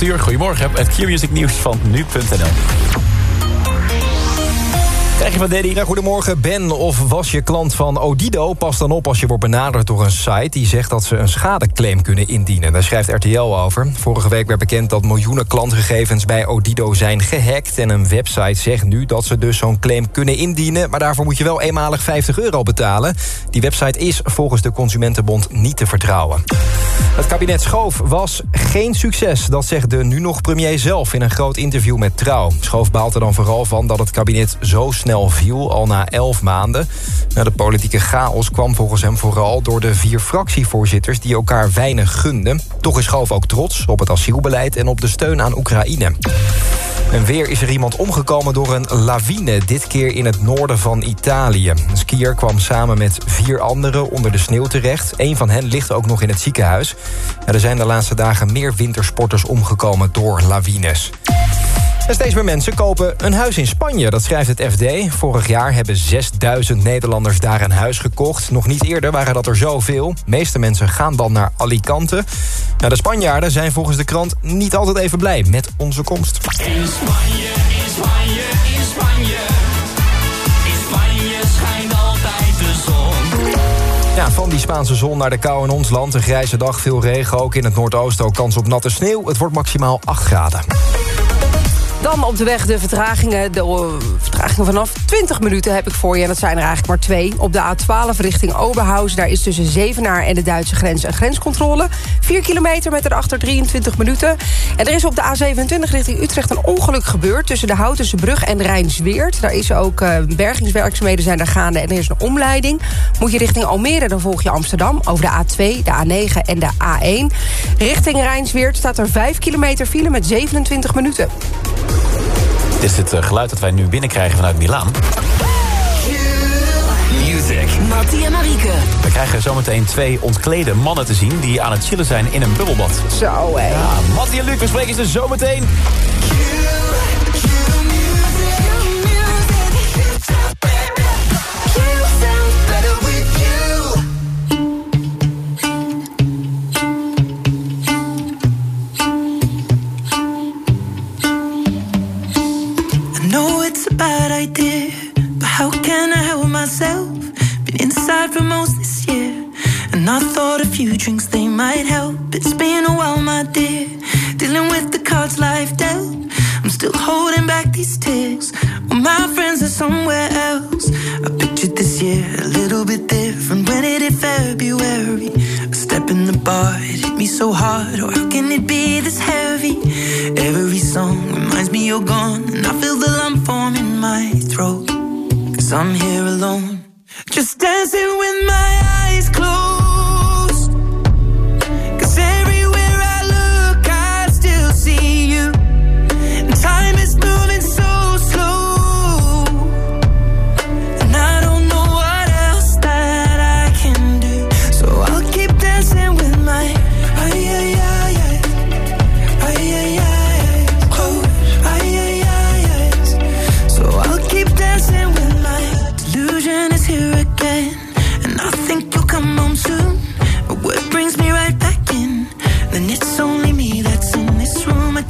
8 uur. Goedemorgen, het Q-Music nieuws van nu.nl. Krijg je van Daddy. Goedemorgen, Ben of was je klant van Odido? Pas dan op als je wordt benaderd door een site... die zegt dat ze een schadeclaim kunnen indienen. Daar schrijft RTL over. Vorige week werd bekend dat miljoenen klantgegevens bij Odido zijn gehackt... en een website zegt nu dat ze dus zo'n claim kunnen indienen... maar daarvoor moet je wel eenmalig 50 euro betalen. Die website is volgens de Consumentenbond niet te vertrouwen. Het kabinet Schoof was geen succes. Dat zegt de nu nog premier zelf in een groot interview met Trouw. Schoof baalt er dan vooral van dat het kabinet zo snel snel viel, al na elf maanden. Nou, de politieke chaos kwam volgens hem vooral door de vier fractievoorzitters... die elkaar weinig gunden. Toch is Schoof ook trots op het asielbeleid en op de steun aan Oekraïne. En weer is er iemand omgekomen door een lawine, dit keer in het noorden van Italië. Een skier kwam samen met vier anderen onder de sneeuw terecht. Een van hen ligt ook nog in het ziekenhuis. Er zijn de laatste dagen meer wintersporters omgekomen door lawines. En steeds meer mensen kopen een huis in Spanje, dat schrijft het FD. Vorig jaar hebben 6000 Nederlanders daar een huis gekocht. Nog niet eerder waren dat er zoveel. De meeste mensen gaan dan naar Alicante. Nou, de Spanjaarden zijn volgens de krant niet altijd even blij met onze komst. In Spanje, in Spanje, in Spanje. In Spanje schijnt altijd de zon. Ja, van die Spaanse zon naar de kou in ons land. Een grijze dag, veel regen, ook in het noordoosten ook kans op natte sneeuw. Het wordt maximaal 8 graden. Dan op de weg de vertragingen. De uh, vertragingen vanaf 20 minuten heb ik voor je. En dat zijn er eigenlijk maar twee. Op de A12 richting Oberhausen. Daar is tussen Zevenaar en de Duitse grens een grenscontrole. 4 kilometer met erachter 23 minuten. En er is op de A27 richting Utrecht een ongeluk gebeurd... tussen de Houtense Brug en Rijnsweert. Daar is ook uh, bergingswerkzaamheden zijn daar gaande en er is een omleiding. Moet je richting Almere, dan volg je Amsterdam... over de A2, de A9 en de A1. Richting Rijnsweert staat er 5 kilometer file met 27 minuten. Dit is het eh, geluid dat wij nu binnenkrijgen vanuit Milaan. Music. Mattie en Marieke. We krijgen zometeen twee ontklede mannen te zien... die aan het chillen zijn in een bubbelbad. Zo, hé. Ja, Mattie en Luc, we spreken ze zometeen.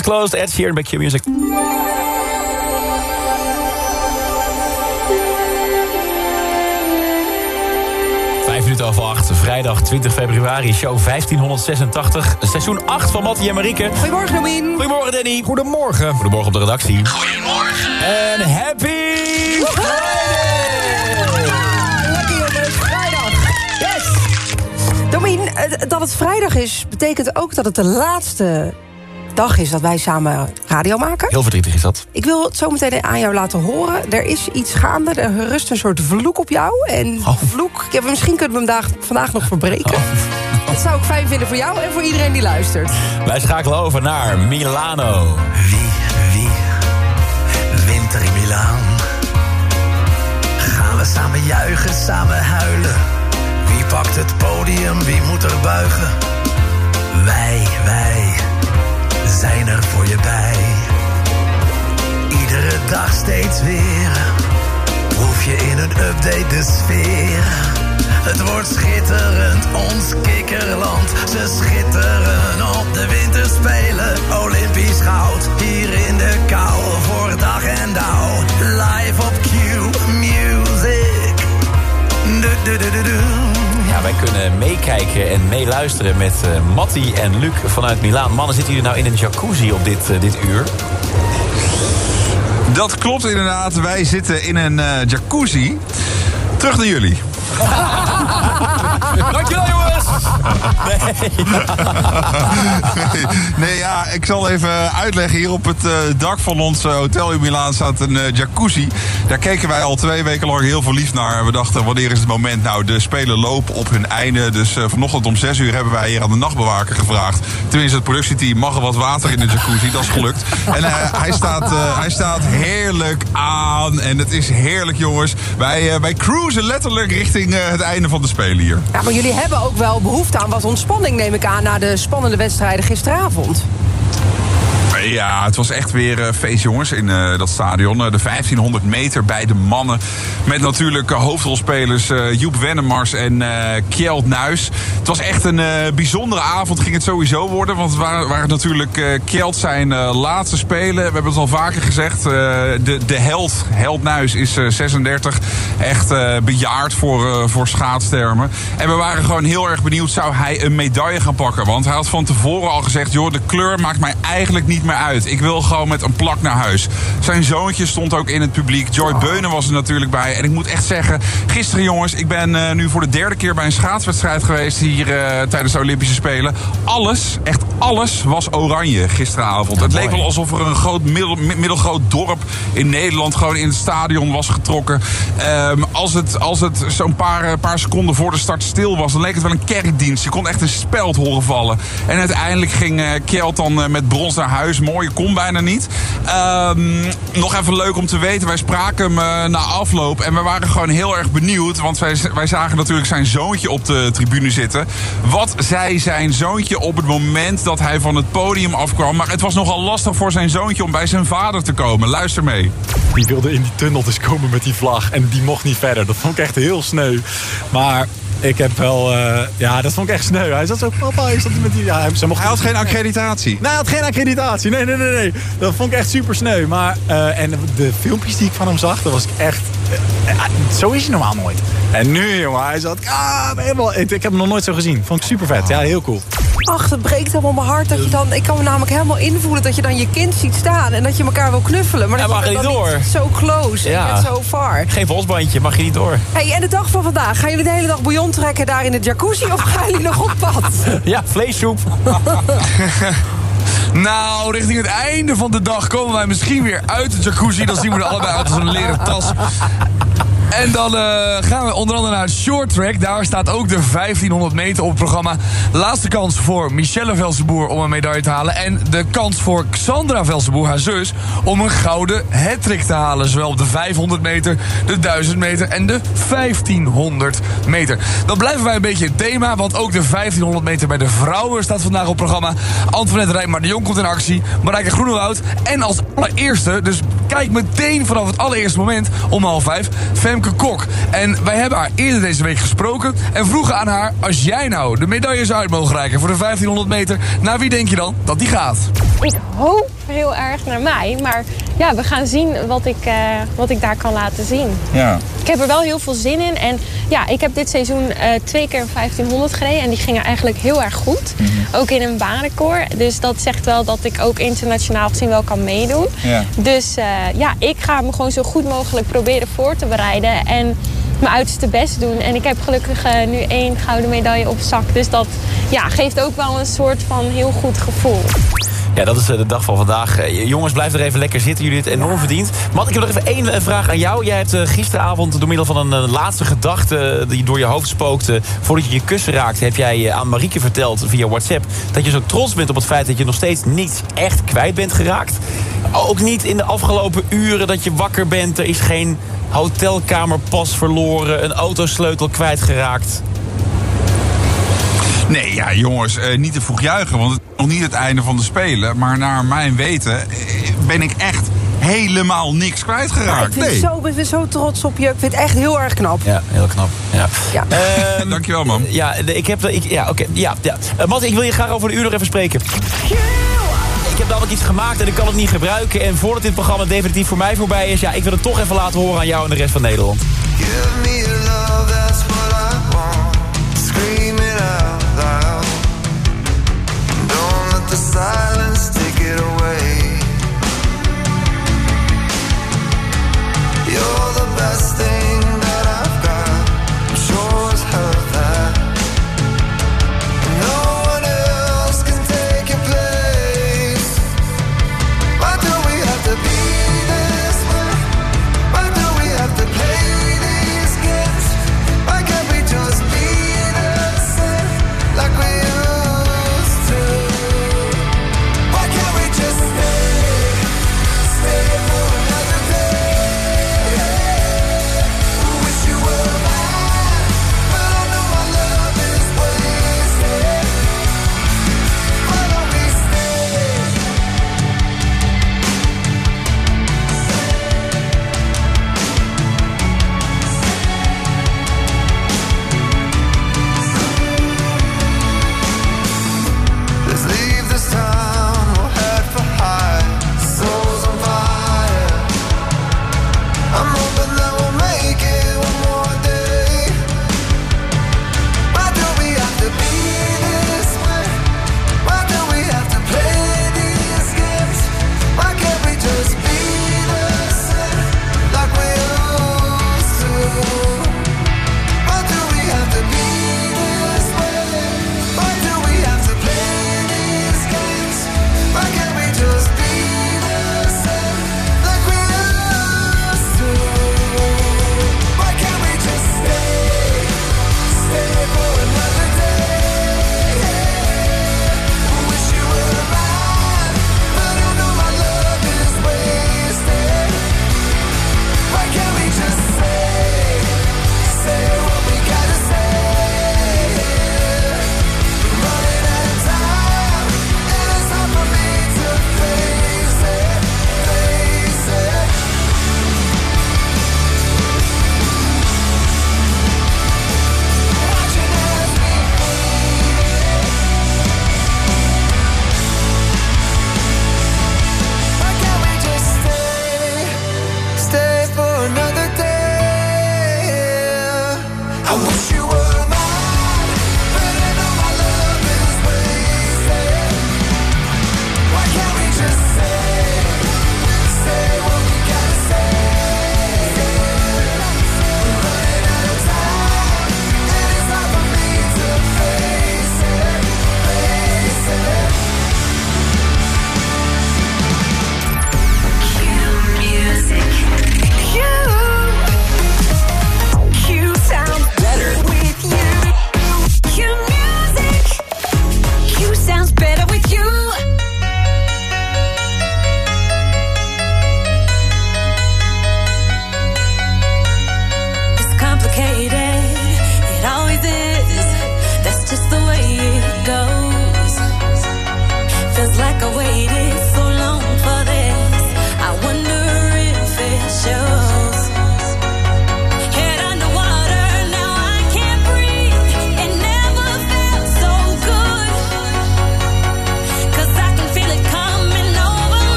Closed, Ed Sheeran bij Q Music. Vijf minuten over acht, vrijdag 20 februari, show 1586. Seizoen 8 van Mattie en Marieke. Goedemorgen, Domien. Goedemorgen, Danny. Goedemorgen. Goedemorgen op de redactie. Goedemorgen. En happy Lekker jongens, vrijdag. Yes! Domien, eh, dat het vrijdag is, betekent ook dat het de laatste dag is dat wij samen radio maken. Heel verdrietig is dat. Ik wil het zo meteen aan jou laten horen. Er is iets gaande, er rust een soort vloek op jou. En Oh. vloek, ja, misschien kunnen we hem vandaag, vandaag nog verbreken. Dat zou ik fijn vinden voor jou en voor iedereen die luistert. Wij schakelen over naar Milano. Wie, wie, winter in Milaan. Gaan we samen juichen, samen huilen. Wie pakt het podium, wie moet er buigen? Wij, wij, zijn er voor je bij. Iedere dag steeds weer. Proef je in een update de sfeer. Het wordt schitterend, ons kikkerland. Ze schitteren op de winterspelen. Olympisch goud, hier in de kou. Voor dag en dauw. Live op Q Music. Du, du, du, wij kunnen meekijken en meeluisteren met eh Matti en Luc vanuit Milaan. Mannen, zitten jullie nou in een jacuzzi op dit, eh, dit uur? Dat klopt inderdaad. Wij zitten in een eh, jacuzzi. Terug naar jullie. Jongens! nee, ja, ik zal even uitleggen. Hier op het eh, dak van ons eh, hotel in Milaan staat een eh, jacuzzi. Daar keken wij al twee weken lang heel verliefd naar. We dachten, wanneer is het moment? Nou, de spelen lopen op hun einde. Dus vanochtend om zes uur hebben wij hier aan de nachtbewaker gevraagd. Tenminste, het productieteam mag er wat water in de jacuzzi. Dat is gelukt. En hij, staat, hij staat heerlijk aan. En het is heerlijk, jongens. Wij, wij cruisen letterlijk richting het einde van de spelen hier. Ja, maar jullie hebben ook wel behoefte aan wat ontspanning, neem ik aan... na de spannende wedstrijden gisteravond. Ja, het was echt weer uh, feest, jongens, in uh, dat stadion. Uh, de 1500 meter bij de mannen. Met natuurlijk hoofdrolspelers Joep Wennemars en Kjeld Nuis. Het was echt een bijzondere avond, ging het sowieso worden. Want het waren, waren natuurlijk Kjeld zijn laatste spelen. We hebben het al vaker gezegd. de, de held, Held Nuis, is 36. Echt bejaard voor, voor schaatstermen. En we waren gewoon heel erg benieuwd, zou hij een medaille gaan pakken? Want hij had van tevoren al gezegd, joh, de kleur maakt mij eigenlijk niet meer uit. Ik wil gewoon met een plak naar huis. Zijn zoontje stond ook in het publiek. Joy oh. Beunen was er natuurlijk bij. En ik moet echt zeggen, gisteren jongens, ik ben uh, nu voor de derde keer bij een schaatswedstrijd geweest hier uh, tijdens de Olympische Spelen. Alles, echt alles was oranje gisteravond. Het leek wel alsof er een groot, middel, middelgroot dorp in Nederland gewoon in het stadion was getrokken. Um, als het, als het zo'n paar, paar seconden voor de start stil was, dan leek het wel een kerkdienst. Je kon echt een speld horen vallen. En uiteindelijk ging uh, Kjeld dan met brons naar huis mooie kon bijna niet. Um, nog even leuk om te weten. Wij spraken hem na afloop. En we waren gewoon heel erg benieuwd. Want wij, wij zagen natuurlijk zijn zoontje op de tribune zitten. Wat zei zijn zoontje op het moment dat hij van het podium afkwam. Maar het was nogal lastig voor zijn zoontje om bij zijn vader te komen. Luister mee. Die wilde in die tunnel dus komen met die vlag. En die mocht niet verder. Dat vond ik echt heel sneu. Maar ik heb wel... Uh, ja, dat vond ik echt sneu. Hij zat zo... Papa, is dat met die... Ja, hij, mocht... hij had geen accreditatie. Nee, hij had geen accreditatie. Nee, nee, nee, nee. Dat vond ik echt super sneu. Maar... Uh, en de filmpjes die ik van hem zag, dat was echt... Uh, zo is hij normaal nooit. En nu, jongen, hij zat... Ah, helemaal, ik, ik heb hem nog nooit zo gezien. Vond ik super vet. Ja, heel cool. Ach, het breekt helemaal mijn hart dat je dan... Ik kan me namelijk helemaal invoelen dat je dan je kind ziet staan... en dat je elkaar wil knuffelen. Maar dat ja, mag je niet dan door. Niet zo close ja. en zo far. Geen volsbandje, mag je niet door. Hey, en de dag van vandaag, gaan jullie de hele dag bouillon trekken daar in de jacuzzi... of gaan jullie nog op pad? Ja, vleessoep. Nou, richting het einde van de dag komen wij misschien weer uit de jacuzzi. Dan zien we er allebei uit als een leren tas. En dan uh, gaan we onder andere naar het short track. Daar staat ook de 1500 meter op het programma. Laatste kans voor Michelle Velsenboer om een medaille te halen. En de kans voor Xandra Velsenboer, haar zus, om een gouden hattrick te halen. Zowel op de 500 meter, de 1000 meter en de 1500 meter. Dan blijven wij een beetje het thema, want ook de 1500 meter bij de vrouwen staat vandaag op het programma. Antoinette Rijnmar de Jong komt in actie. Marijke Groenewoud. En als allereerste, dus kijk meteen vanaf het allereerste moment om half vijf... Kok. En wij hebben haar eerder deze week gesproken en vroegen aan haar... als jij nou de medailles uit mogen reiken voor de 1500 meter... naar wie denk je dan dat die gaat? Ik hoop heel erg naar mij, maar ja, we gaan zien wat ik, eh, wat ik daar kan laten zien. Ja. Ik heb er wel heel veel zin in. En ja, ik heb dit seizoen eh, twee keer een 1500 gereden. En die gingen eigenlijk heel erg goed. Ook in een baanrecord. Dus dat zegt wel dat ik ook internationaal gezien wel kan meedoen. Ja. Dus eh, ja, ik ga me gewoon zo goed mogelijk proberen voor te bereiden. En mijn uiterste best doen. En ik heb gelukkig nu één gouden medaille op zak. Dus dat ja, geeft ook wel een soort van heel goed gevoel. Ja, dat is eh, de dag van vandaag. Eh, Jongens, blijf er even lekker zitten. Jullie het enorm verdiend. Matt, ik heb nog even één eh, vraag aan jou. Jij hebt gisteravond door middel van een laatste gedachte... die door je hoofd spookte... voordat je je kussen raakte... heb jij aan Marieke verteld via WhatsApp... dat je zo trots bent op het feit dat je nog steeds niet echt kwijt bent geraakt. Ook niet in de afgelopen uren dat je wakker bent. Er is geen hotelkamerpas verloren... een autosleutel kwijtgeraakt. Nee, ja, jongens, eh, niet te vroeg juichen, want het is nog niet het einde van de Spelen. Maar naar mijn weten eh, ben ik echt helemaal niks ik kwijtgeraakt. vind Nee. zo, ik ben zo trots op je. Ik vind het echt heel erg knap. Ja, heel knap. Ja. Ja. Ehm, Dankjewel, man. Ja, de- ik heb... Ik, ja, oké. ja, ja. Eh, Matt, ik wil je graag over de uur nog even spreken. Ik heb namelijk iets gemaakt en ik kan het niet gebruiken. En voordat dit programma definitief voor mij voorbij is... ja, ik wil het toch even laten horen aan jou en de rest van Nederland. Silence take it away. You're the best thing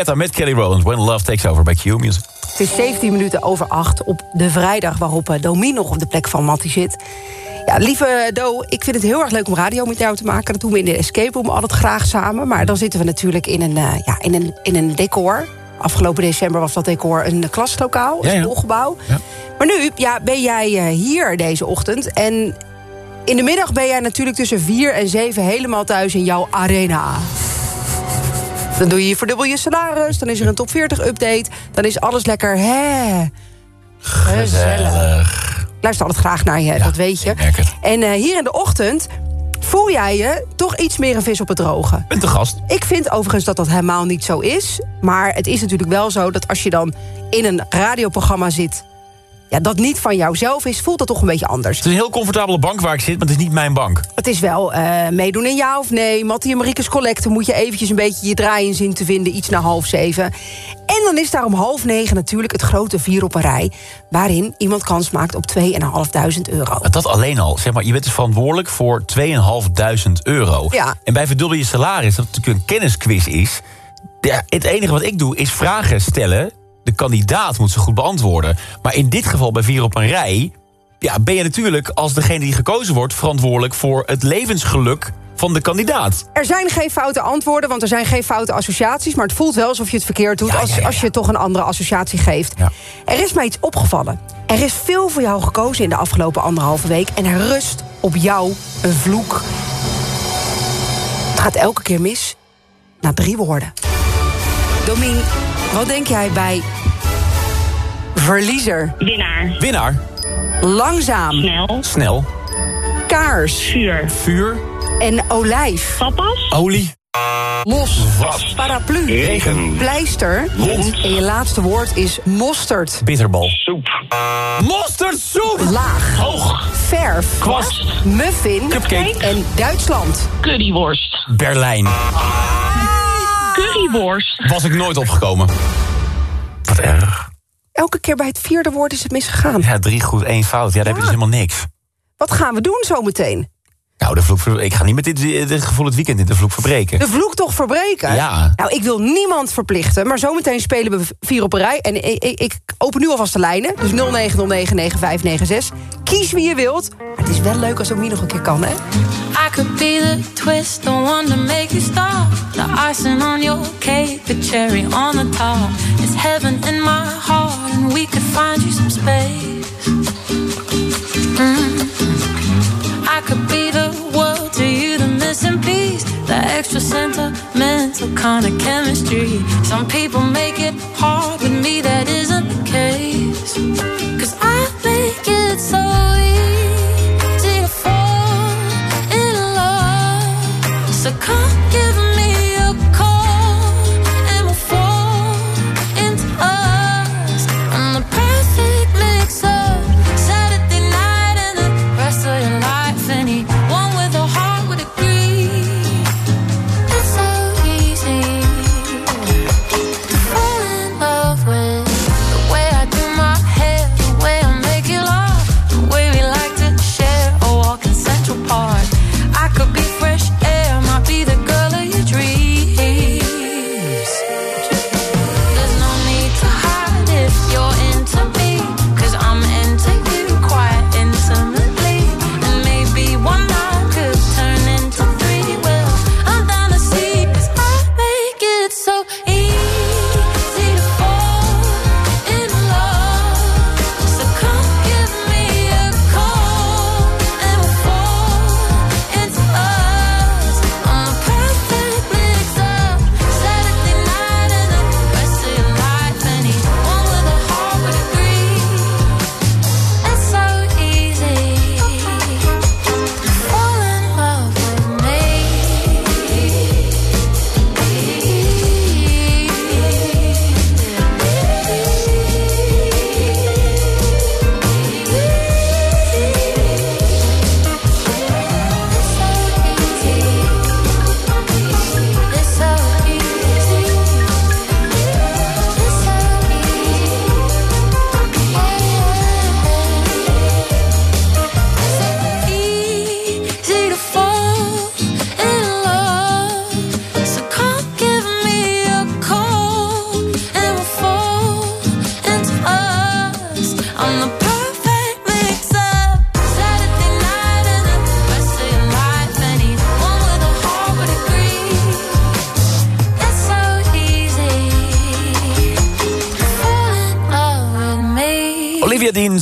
Guetta met Kelly Rowland. When Love Takes Over bij Q Music. Het is 17 minuten over 8 op de vrijdag waarop eh, Domi nog op de plek van Mattie zit. Ja, lieve Do, ik vind het heel erg leuk om radio met jou te maken. Dat doen we in de Escape Room altijd graag samen. Maar dan zitten we natuurlijk in een, eh, ja, in een, in een decor. Afgelopen december was dat decor een klaslokaal, een Ja, schoolgebouw. Ja. Maar nu ja, ben jij eh, hier deze ochtend. En in de middag ben jij natuurlijk tussen 4 en 7 helemaal thuis in jouw arena. Dan doe je je verdubbel je salaris, dan is er een top 40 update. Dan is alles lekker, hè, gezellig. Ik luister altijd graag naar je, dat weet je. ik merk het. En eh, hier in de ochtend voel jij je toch iets meer een vis op het droge. Bent de gast. Ik vind overigens dat dat helemaal niet zo is. Maar het is natuurlijk wel zo dat als je dan in een radioprogramma zit... Ja, dat niet van jouzelf is, voelt dat toch een beetje anders. Het is een heel comfortabele bank waar ik zit, maar het is niet mijn bank. Het is wel eh, meedoen in ja of nee. Mattie en Mariekes Collecte moet je eventjes een beetje je draai in zin te vinden. Iets na half zeven. En dan is daar om half negen natuurlijk het grote vier op een rij... waarin iemand kans maakt op 2.500 euro. Dat alleen al. Zeg maar, je bent dus verantwoordelijk voor 2.500 euro. Ja. En bij verdubbel je salaris, dat het natuurlijk een kennisquiz is... Ja, het enige wat ik doe is vragen stellen. De kandidaat moet ze goed beantwoorden. Maar in dit geval bij Vier op een Rij... Ja, ben je natuurlijk als degene die gekozen wordt... verantwoordelijk voor het levensgeluk van de kandidaat. Er zijn geen foute antwoorden, want er zijn geen foute associaties... maar het voelt wel alsof je het verkeerd doet... Ja, als, ja, ja, als je toch een andere associatie geeft. Ja. Er is mij iets opgevallen. Er is veel voor jou gekozen in de afgelopen anderhalve week... en er rust op jou een vloek. Het gaat elke keer mis na drie woorden. Domien, wat denk jij bij verliezer, Winnaar. Winnaar, langzaam, Snel. snel, kaars Vuur. vuur, en olijf? Tapas. olie, Los, paraplu, regen, pleister Wond. en je laatste woord is mosterd. bitterbal. Soep. Mosterdsoep! Laag, Hoog, verf, kwast, muffin Cupcake. en Duitsland. Curryworst. Berlijn. Curryworst. Was ik nooit opgekomen. Wat erg. Elke keer bij het vierde woord is het misgegaan. Ja, drie goed, één fout. Ja, daar heb je dus helemaal niks. Wat gaan we doen zometeen? Nou, de vloek, ik ga niet met dit, dit gevoel het weekend in de vloek verbreken. De vloek toch verbreken? Ja. Nou, ik wil niemand verplichten, maar zometeen spelen we vier op een rij. En ik, ik, ik open nu alvast de lijnen, dus 09099596. Kies wie je wilt, maar het is wel leuk als Domien nog een keer kan, hè? I could be the twist, the one to make you stop. The icing on your cake, the cherry on the top. It's heaven in my heart, and we could find you some space. Mm. I could be extra sentimental kind of chemistry. Some people make it hard with me, that isn't the case.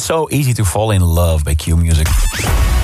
So Easy to Fall in Love bij Q Music.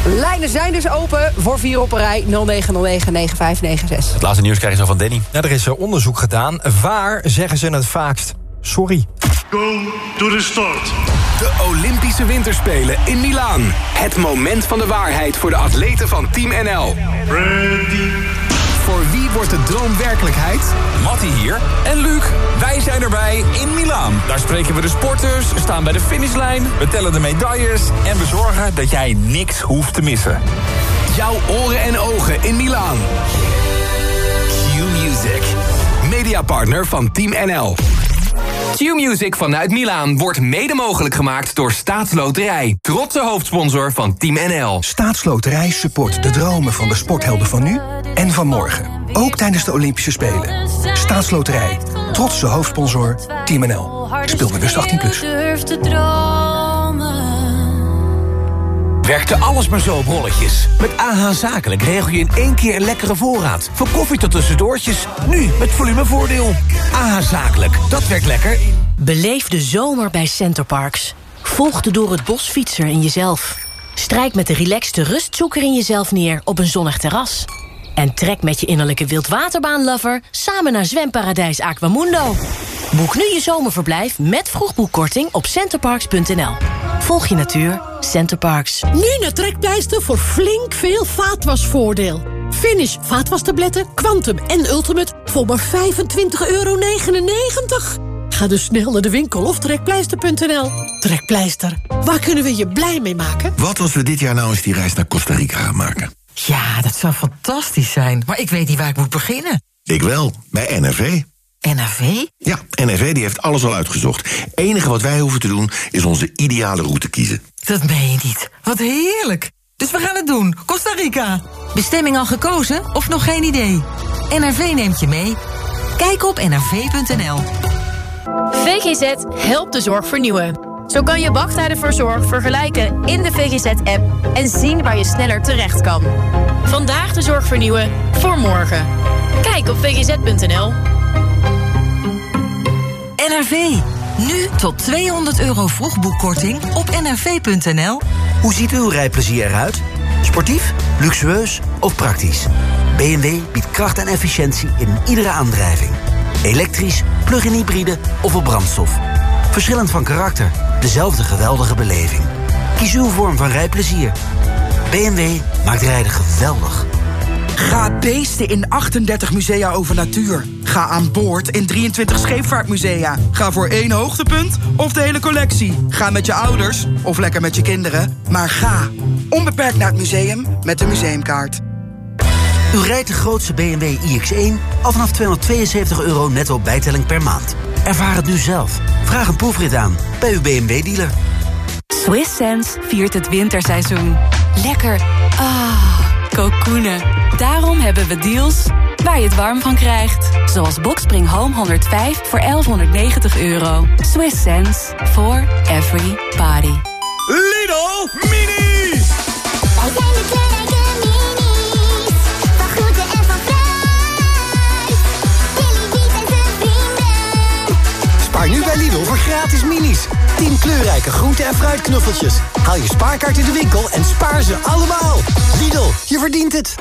Lijnen zijn dus open voor vier op een rij 0909-9596. Het laatste nieuws krijg je zo van Danny. Ja, er is eh, onderzoek gedaan. Waar zeggen ze het vaakst? Sorry. Go to the start. De Olympische Winterspelen in Milaan. Het moment van de waarheid voor de atleten van Team NL. Ready. Voor wie wordt de droom werkelijkheid? Mattie hier en Luc. Wij zijn erbij in Milaan. Daar spreken we de sporters, staan bij de finishlijn, we tellen de medailles en we zorgen dat jij niks hoeft te missen. Jouw oren en ogen in Milaan. Q-Music. Mediapartner van Team NL. Q-Music vanuit Milaan wordt mede mogelijk gemaakt door Staatsloterij. Trotse hoofdsponsor van Team NL. Staatsloterij support de dromen van de sporthelden van nu en van morgen. Ook tijdens de Olympische Spelen. Staatsloterij. Trotse hoofdsponsor Team NL. Speel bewust 18+. Plus. Werkte alles maar zo op rolletjes. Met AH Zakelijk regel je in één keer een lekkere voorraad. Van koffie tot tussendoortjes. Nu met volumevoordeel. AH Zakelijk, dat werkt lekker. Beleef de zomer bij Centerparks. Volg de door het bos fietser in jezelf. Strijk met de relaxte rustzoeker in jezelf neer op een zonnig terras. En trek met je innerlijke wildwaterbaanlover samen naar zwemparadijs Aquamundo. Boek nu je zomerverblijf met vroegboekkorting op centerparks.nl. Volg je natuur, Centerparks. Nu naar Trekpleister voor flink veel vaatwasvoordeel. Finish vaatwastabletten, Quantum en Ultimate voor maar 25,99 euro. Ga dus snel naar de winkel of trekpleister.nl. Trekpleister, waar kunnen we je blij mee maken? Wat als we dit jaar nou eens die reis naar Costa Rica gaan maken? Ja, dat zou fantastisch zijn. Maar ik weet niet waar ik moet beginnen. Ik wel, bij NRV. NRV? Ja, NRV die heeft alles al uitgezocht. enige wat wij hoeven te doen is onze ideale route kiezen. Dat meen je niet. Wat heerlijk. Dus we gaan het doen. Costa Rica. Bestemming al gekozen of nog geen idee? NRV neemt je mee. Kijk op nrv.nl. VGZ helpt de zorg vernieuwen. Zo kan je wachttijden voor zorg vergelijken in de VGZ-app... en zien waar je sneller terecht kan. Vandaag de zorg vernieuwen voor morgen. Kijk op vgz.nl. NRV. Nu tot 200 euro vroegboekkorting op nrv.nl. Hoe ziet uw rijplezier eruit? Sportief, luxueus of praktisch? BMW biedt kracht en efficiëntie in iedere aandrijving. Elektrisch, plug-in hybride of op brandstof. Verschillend van karakter, dezelfde geweldige beleving. Kies uw vorm van rijplezier. BMW maakt rijden geweldig. Ga beesten in 38 musea over natuur. Ga aan boord in 23 scheepvaartmusea. Ga voor één hoogtepunt of de hele collectie. Ga met je ouders of lekker met je kinderen. Maar ga onbeperkt naar het museum met de museumkaart. U rijdt de grootste BMW iX1 al vanaf 272 euro netto bijtelling per maand. Ervaar het nu zelf. Vraag een proefrit aan bij uw BMW-dealer. Swiss Sense viert het winterseizoen. Lekker. Ah, kokoenen. Daarom hebben we deals waar je het warm van krijgt. Zoals Boxspring Home 105 voor 1190 euro. Swiss sense for every party. Lidl Mini! Wij zijn de kleurrijke minis. Nu bij Lidl voor gratis minis. 10 kleurrijke groente- en fruitknuffeltjes. Haal je spaarkaart in de winkel en spaar ze allemaal. Lidl, je verdient het.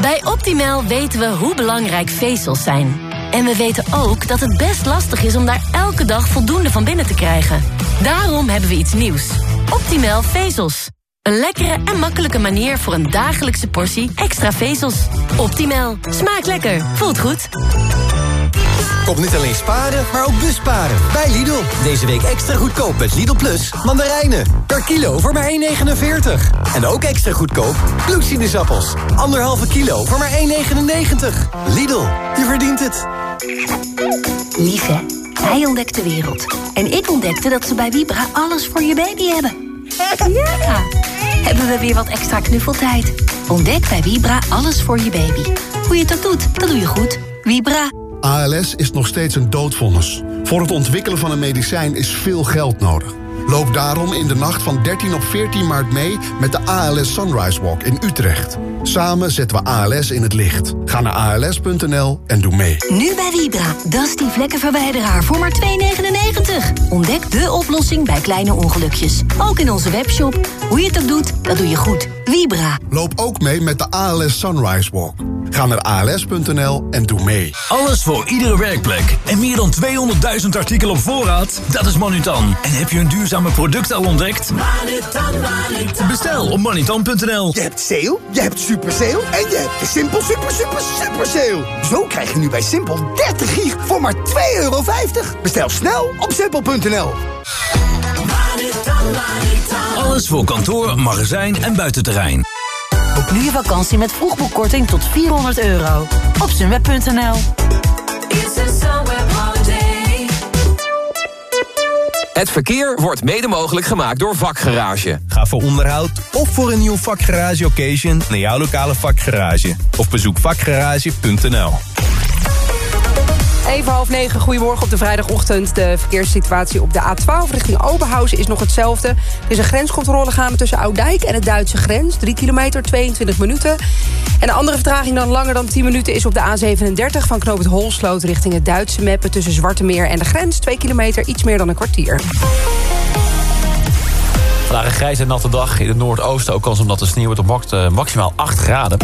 Bij Optimal weten we hoe belangrijk vezels zijn. En we weten ook dat het best lastig is om daar elke dag voldoende van binnen te krijgen. Daarom hebben we iets nieuws. Optimal vezels. Een lekkere en makkelijke manier voor een dagelijkse portie extra vezels. Optimal. Smaakt lekker. Voelt goed. Kom niet alleen sparen, maar ook busparen. Bij Lidl. Deze week extra goedkoop met Lidl Plus. Mandarijnen. Per kilo voor maar 1,49. En ook extra goedkoop bloedsinusappels. Anderhalve kilo voor maar 1,99. Lidl, je verdient het. Lieve, hij ontdekt de wereld. En ik ontdekte dat ze bij Vibra alles voor je baby hebben. Ja! Hebben we weer wat extra knuffeltijd. Ontdek bij Vibra alles voor je baby. Hoe je het ook doet, dat doe je goed. Vibra. ALS is nog steeds een doodvonnis. Voor het ontwikkelen van een medicijn is veel geld nodig. Loop daarom in de nacht van 13 op 14 maart mee met de ALS Sunrise Walk in Utrecht. Samen zetten we ALS in het licht. Ga naar als.nl en doe mee. Nu bij Vibra, Dusty vlekkenverwijderaar voor maar 2,99. Ontdek de oplossing bij kleine ongelukjes. Ook in onze webshop. Hoe je het ook doet, dat doe je goed. Vibra. Loop ook mee met de ALS Sunrise Walk. Ga naar als.nl en doe mee. Alles voor iedere werkplek. En meer dan 200.000 artikelen op voorraad? Dat is Manutan. En heb je een duurzame product al ontdekt? Bestel op manutan.nl. Je hebt sale, je hebt super sale en je hebt de Simpel super super super sale. Zo krijg je nu bij Simpel 30 gig voor maar 2,50 euro. Bestel snel op simpel.nl. Alles voor kantoor, magazijn en buitenterrein. Boek nu je vakantie met vroegboekkorting tot 400 euro. Op sunweb.nl Het verkeer wordt mede mogelijk gemaakt door Vakgarage. Ga voor onderhoud of voor een nieuw vakgarage occasion naar jouw lokale vakgarage. Of bezoek vakgarage.nl. Even half negen, goedemorgen op de vrijdagochtend. De verkeerssituatie op de A12 richting Oberhausen is nog hetzelfde. Er is een grenscontrole gaande tussen Oudijk en de Duitse grens. 3 kilometer, 22 minuten. En een andere vertraging dan langer dan 10 minuten... is op de A37 van Knoop het Holsloot richting het Duitse Meppen... tussen Zwarte Meer en de grens. 2 kilometer, iets meer dan een kwartier. Vandaag een grijze en natte dag. In het noordoosten ook kans om dat te sneeuwen tot max- eh, maximaal 8 graden.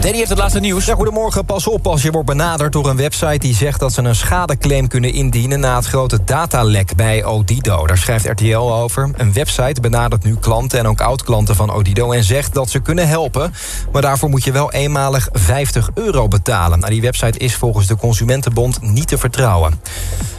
Danny heeft het laatste nieuws. Ja, goedemorgen. Pas op als je wordt benaderd door een website... die zegt dat ze een schadeclaim kunnen indienen... na het grote datalek bij Odido. Daar schrijft RTL over. Een website benadert nu klanten en ook oud-klanten van Odido... en zegt dat ze kunnen helpen. Maar daarvoor moet je wel eenmalig 50 euro betalen. Nou, die website is volgens de Consumentenbond niet te vertrouwen.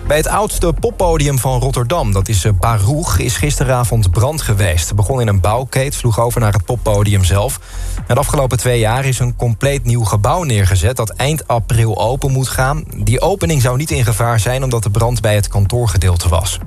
Bij het oudste poppodium van Rotterdam, dat is eh, Baruch... is gisteravond brand geweest. Het begon in een bouwkeet, vloeg over naar het poppodium zelf. Na de afgelopen twee jaar is een compleet nieuw gebouw neergezet... dat eind april open moet gaan. Die opening zou niet in gevaar zijn... omdat de brand bij het kantoorgedeelte was.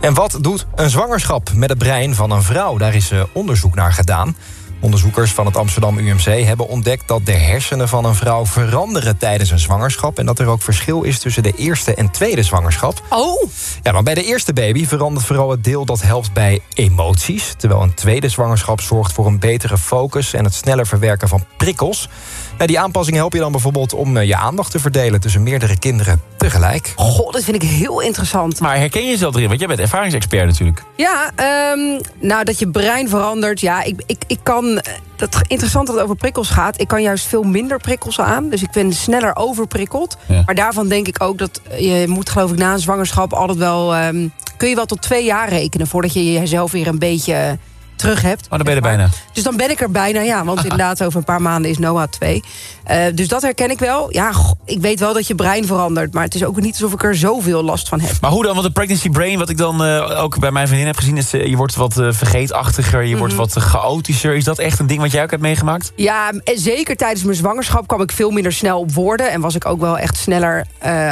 En wat doet een zwangerschap met het brein van een vrouw? Daar is eh, onderzoek naar gedaan. Onderzoekers van het Amsterdam UMC hebben ontdekt dat de hersenen van een vrouw veranderen tijdens een zwangerschap. En dat er ook verschil is tussen de eerste en tweede zwangerschap. Oh! Ja, maar bij de eerste baby verandert vooral het deel dat helpt bij emoties. Terwijl een tweede zwangerschap zorgt voor een betere focus en het sneller verwerken van prikkels. Nou, die aanpassing helpt je dan bijvoorbeeld om eh, je aandacht te verdelen tussen meerdere kinderen tegelijk. Goh, dat vind ik heel interessant. Maar herken je jezelf erin? Want jij bent ervaringsexpert natuurlijk. Ja, ehm, nou dat je brein verandert. Ja, ik, ik, ik kan. eh, Dat interessant dat het over prikkels gaat. Ik kan juist veel minder prikkels aan. Dus ik ben sneller overprikkeld. Maar daarvan denk ik ook dat je moet, geloof ik, na een zwangerschap altijd wel. ehm, kun je wel tot twee jaar rekenen voordat je jezelf weer een beetje terug hebt. Oh, dan ben je er bijna. Dus dan ben ik er bijna, ja. Want inderdaad, over een paar maanden is Noah 2. Eh, dus dat herken ik wel. Ja, goh, ik weet wel dat je brein verandert. Maar het is ook niet alsof ik er zoveel last van heb. Maar hoe dan? Want de pregnancy brain, wat ik dan eh, ook bij mijn vriendin heb gezien... is eh, je wordt wat vergeetachtiger, je wordt Mhm. wat chaotischer. Is dat echt een ding wat jij ook hebt meegemaakt? Ja, zeker tijdens mijn zwangerschap kwam ik veel minder snel op woorden. En was ik ook wel echt sneller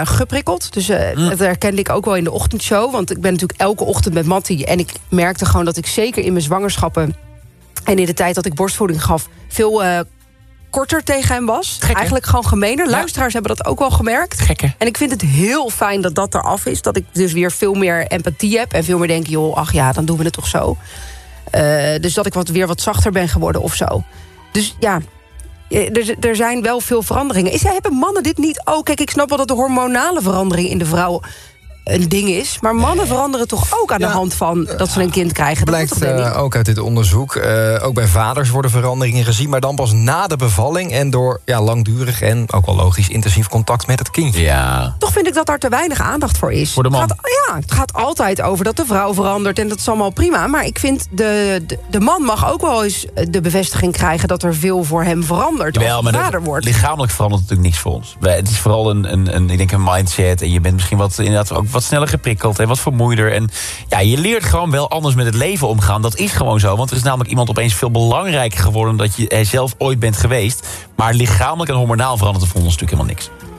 geprikkeld. Dus Mm. dat herkende ik ook wel in de ochtendshow. Want ik ben natuurlijk elke ochtend met Mattie. En ik merkte gewoon dat ik zeker in mijn zwangerschappen... en in de tijd dat ik borstvoeding gaf... veel eh, korter tegen hem was. Eigenlijk gewoon gemener. Luisteraars hebben dat ook wel gemerkt. Gekke. En ik vind het heel fijn dat dat eraf is. Dat ik dus weer veel meer empathie heb. En veel meer denk, joh, ach ja, dan doen we het toch zo. Eh, dus dat ik wat, weer wat zachter ben geworden of zo. Dus ja, eh, er, er zijn wel veel veranderingen. Is, hebben mannen dit niet ook? Kijk, ik snap wel dat de hormonale verandering in de vrouw een ding is. Maar mannen veranderen toch ook aan de hand van dat ze een kind krijgen. Dat Blijkt eh, ook uit dit onderzoek. Eh, ook bij vaders worden veranderingen gezien... maar dan pas na de bevalling en door ja, langdurig... en ook wel logisch intensief contact met het kindje. Ja. Toch vind ik dat daar te weinig aandacht voor is. Voor de man. Het gaat, ja, het gaat altijd over dat de vrouw verandert en dat is allemaal prima. Maar ik vind de, de, de man mag ook wel eens de bevestiging krijgen... dat er veel voor hem verandert als Jawel, hij maar vader dat- wordt. lichamelijk verandert natuurlijk niks voor ons. Wij- Het is vooral een, een, een, ik denk een mindset. En je bent misschien wat, inderdaad ook wat sneller geprikkeld en wat vermoeider. En ja, je leert gewoon wel anders met het leven omgaan. Dat is gewoon zo. Want er is namelijk iemand opeens veel belangrijker geworden... dan dat je zelf ooit bent geweest. Maar lichamelijk en hormonaal verandert er voor ons natuurlijk helemaal niks.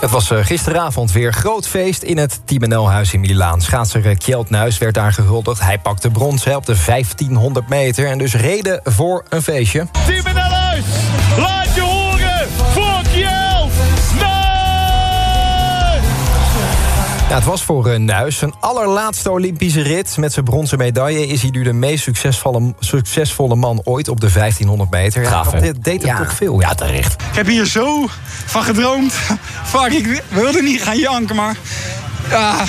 Het was eh, gisteravond weer groot feest in het Team NL-huis in Milaan. Schaatser eh, Kjeld Nuis werd daar gehuldigd. Hij pakte brons op de 1500 meter... en dus reden voor een feestje. Team in huis! Laat je horen Ja, het was voor uh, Nuis zijn allerlaatste Olympische rit. Met zijn bronzen medaille is hij nu de meest succesvolle, succesvolle man ooit op de 1500 meter. Gaaf, dat deed hem Ja. toch veel. Ja, terecht. Ik heb hier zo van gedroomd. Fuck, ik wilde niet gaan janken, maar... Ja,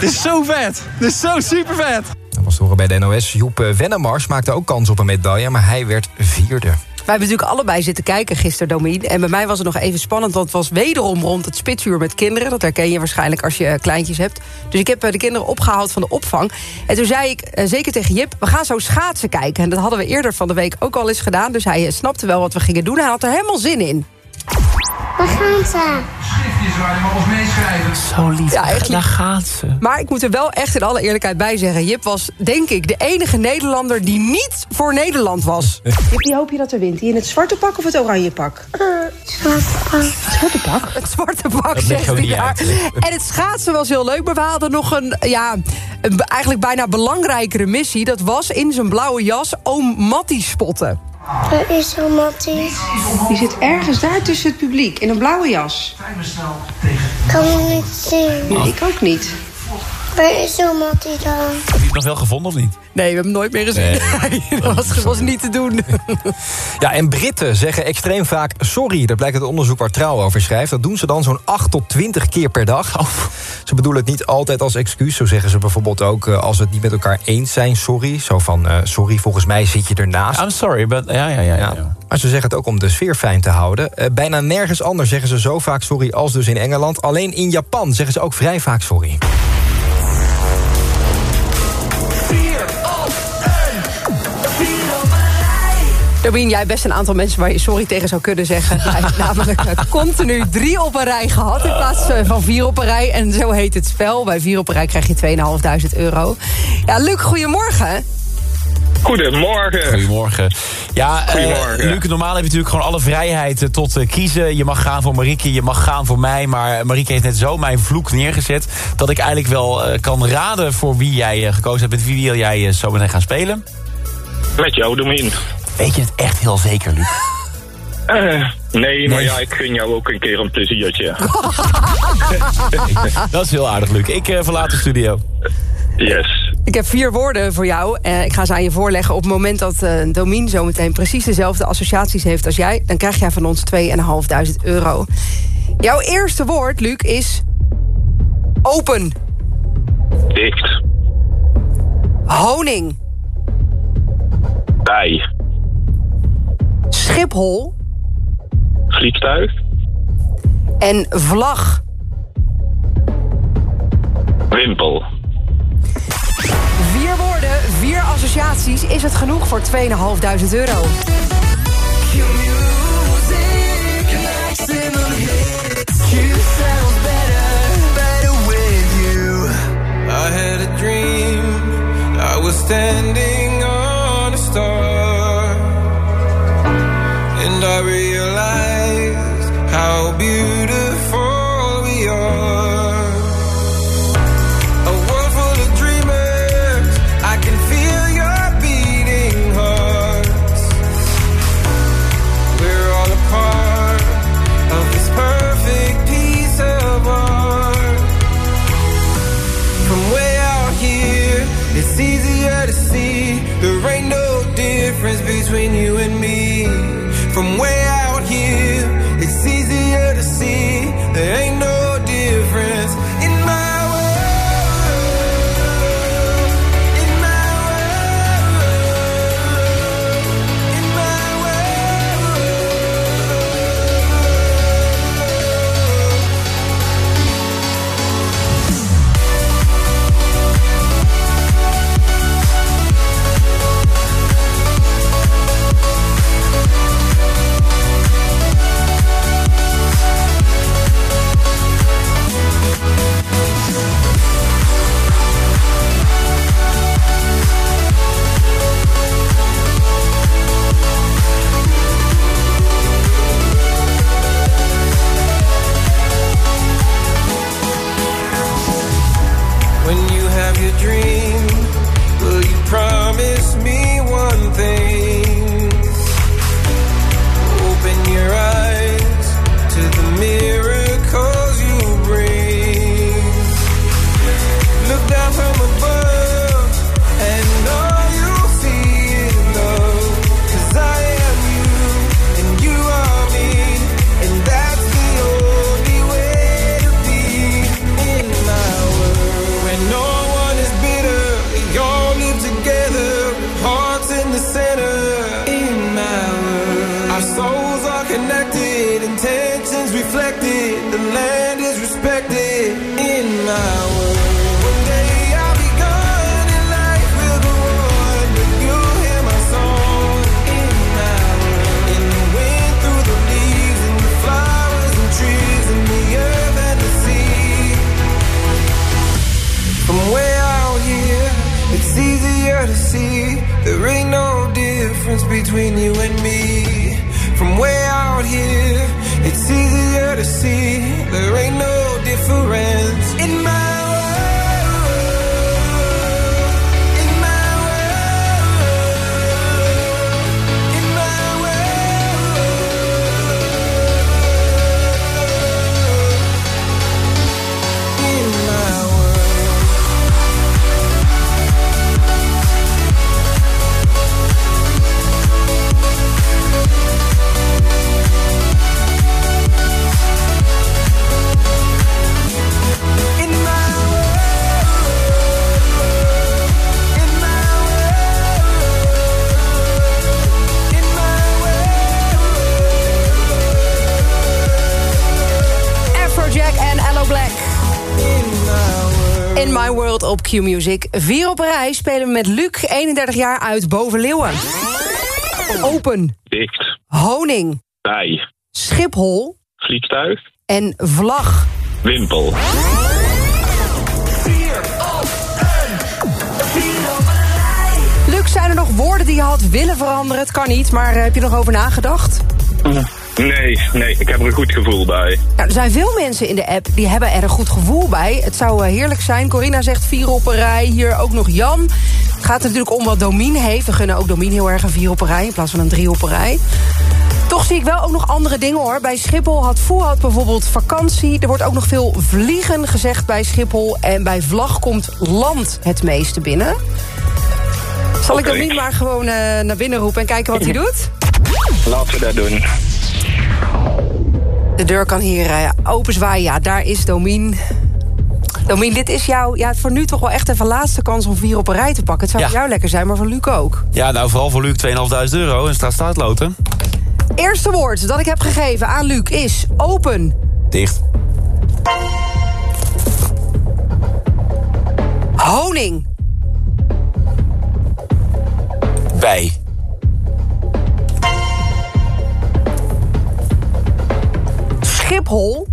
dit is zo vet. Dit is zo super vet. Dat was te horen bij de NOS. Joep eh, Wennemars maakte ook kans op een medaille, maar hij werd vierde. Wij hebben natuurlijk allebei zitten kijken gisteren, Domien. En bij mij was het nog even spannend, want het was wederom rond het spitsuur met kinderen. Dat herken je waarschijnlijk als je eh, kleintjes hebt. Dus ik heb eh, de kinderen opgehaald van de opvang. En toen zei ik, eh, zeker tegen Jip, we gaan zo schaatsen kijken. En dat hadden we eerder van de week ook al eens gedaan. Dus hij snapte wel wat we gingen doen. Hij had er helemaal zin in. Waar gaan ze? Waar je mag ons meeschrijven. Zo lief. Ja, echt Daar gaat ze. Maar ik moet er wel echt in alle eerlijkheid bij zeggen... Jip was, denk ik, de enige Nederlander die niet voor Nederland was. Jip, wie hoop je dat er wint? Die in het zwarte pak of het oranje pak? zwarte pak. Het zwarte pak? Het zwarte pak, Dat zegt hij daar. En het schaatsen was heel leuk, maar we hadden nog een... Ja, een eigenlijk bijna belangrijkere missie. Dat was in zijn blauwe jas oom Mattie spotten. Waar is zo Mattie? Die zit ergens daar tussen het publiek, in een blauwe jas. Kan me niet zien. ik ook niet. Waar is zo Mattie dan? Heb je het nog wel gevonden of niet? Nee, we hebben hem nooit meer gezien. Nee. dat was, was niet te doen. Ja, en Britten zeggen extreem vaak sorry. Dat blijkt uit onderzoek waar Trouw over schrijft. Dat doen ze dan zo'n 8 tot 20 keer per dag. Oh. Ze bedoelen het niet altijd als excuus. Zo zeggen ze bijvoorbeeld ook eh, als we het niet met elkaar eens zijn, sorry. Zo van, eh, sorry, volgens mij zit je ernaast. I'm sorry, but... Ja, ja, ja. ja, ja. Maar ze zeggen het ook om de sfeer fijn te houden. Eh, bijna nergens anders zeggen ze zo vaak sorry als dus in Engeland. Alleen in Japan zeggen ze ook vrij vaak sorry. Domien, jij hebt best een aantal mensen waar je sorry tegen zou kunnen zeggen. Jij hebt namelijk eh, continu drie op een rij gehad in plaats eh, van vier op een rij. En zo heet het spel. Bij vier op een rij krijg je 2.500 euro. Ja, Luc, goedemorgen. Goedemorgen. Goedemorgen. Ja, eh, Goedemorgen. Luc, normaal heb je natuurlijk gewoon alle vrijheid tot eh, kiezen. Je mag gaan voor Marieke, je mag gaan voor mij. Maar Marieke heeft net zo mijn vloek neergezet... dat ik eigenlijk wel kan raden voor wie jij gekozen hebt. Met wie wil jij zo meteen gaan spelen? Met jou, Domien. Weet je het echt heel zeker, Luc? Eh, nee, maar ja, ik gun jou ook een keer een pleziertje. Dat is heel aardig, Luc. Ik eh, verlaat de studio. Yes. Ik heb vier woorden voor jou. Eh, ik ga ze aan je voorleggen. Op het moment dat eh Domien zometeen precies dezelfde associaties heeft als jij... dan krijg jij van ons 2.500 euro. Jouw eerste woord, Luc, is... Open. Dicht. Honing. Bij. Schiphol. Vliegtuig. En vlag. Wimpel. Vier woorden, vier associaties. Is het genoeg voor 2.500 euro? I had a dream. I was standing I realized op Q-Music. Vier op een rij spelen we met Luc, 31 jaar, uit Bovenleeuwen. Open. Dicht. Honing. Bij. Schiphol. Vliegtuig. En vlag. Wimpel. Luc, zijn er nog woorden die je had willen veranderen? Het kan niet, maar eh, heb je er nog over nagedacht? Nee, nee, ik heb er een goed gevoel bij. Nou, er zijn veel mensen in de app die hebben er een goed gevoel bij. Het zou eh, heerlijk zijn. Corina zegt vier op een rij. Hier ook nog Jan. Het gaat natuurlijk om wat Domien heeft. We gunnen ook Domien heel erg een vier op een rij... in plaats van een drie op een rij. Toch zie ik wel ook nog andere dingen hoor. Bij Schiphol had had bijvoorbeeld vakantie. Er wordt ook nog veel vliegen gezegd bij Schiphol. En bij vlag komt land het meeste binnen. Zal ik. Domien maar gewoon eh, naar binnen roepen en kijken wat hij doet? Laten we dat doen. De deur kan hier eh, open zwaaien. Ja, daar is Domien. Domien, dit is jouw ja, voor nu toch wel echt even laatste kans om vier op een rij te pakken. Het zou Ja. voor jou lekker zijn, maar voor Luc ook. Ja, nou vooral voor Luc 2.500 euro en straat staatloten. Eerste woord dat ik heb gegeven aan Luc is open. Dicht. Honing. Bij. Schiphol.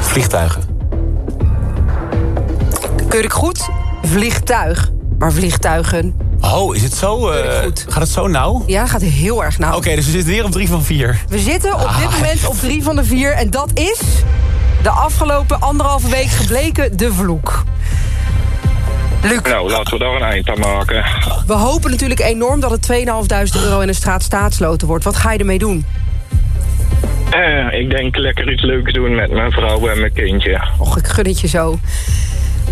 Vliegtuigen. Keur ik goed? Vliegtuig. Maar vliegtuigen. Oh, is het zo? eh, gaat het zo nauw? Ja, gaat heel erg nauw. Oké, dus we zitten weer op drie van vier. We zitten op dit Ah. moment op drie van de vier. En dat is de afgelopen anderhalve week gebleken de vloek. Luc. Nou, laten we daar een eind aan maken. We hopen natuurlijk enorm dat het 2.500 euro in de straat staatsloten wordt. Wat ga je ermee doen? Eh, ik denk lekker iets leuks doen met mijn vrouw en mijn kindje. Och, ik gun het je zo.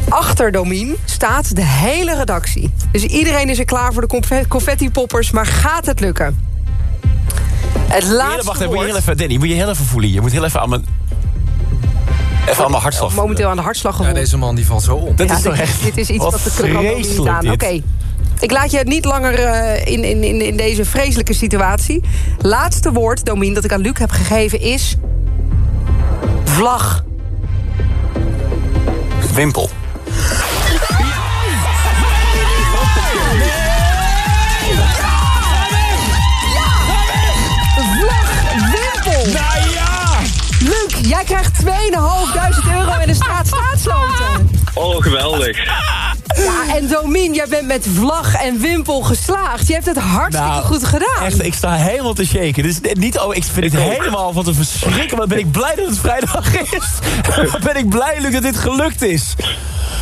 Achter Domien staat de hele redactie. Dus iedereen is er klaar voor de confe- confetti-poppers, maar gaat het lukken? Het laatste Wacht even, moet je woord... heel even, Danny, moet je heel even voelen. Je moet heel even aan mijn... Even aan mijn hartslag. Momenteel aan de hartslag Ja, deze man die valt zo om. Dat Ja, is toch dit, echt... dit is iets wat wat de krant ook niet aan. Oké. Ik laat je niet langer eh, in, in, in, in deze vreselijke situatie. Laatste woord, Domien, dat ik aan Luc heb gegeven is... Vlag. Wimpel. Vlagwimpel. Nou ja! Jij krijgt 2.500 euro in de straat staatsloten. Oh, geweldig. Ja, en Domien, jij bent met vlag en wimpel geslaagd. Je hebt het hartstikke Nou, goed gedaan. Echt, ik sta helemaal te shaken. Dit is niet, oh, ik vind het helemaal van te verschrikken. Maar ben ik blij dat het vrijdag is. ben ik blij, Luc, dat dit gelukt is.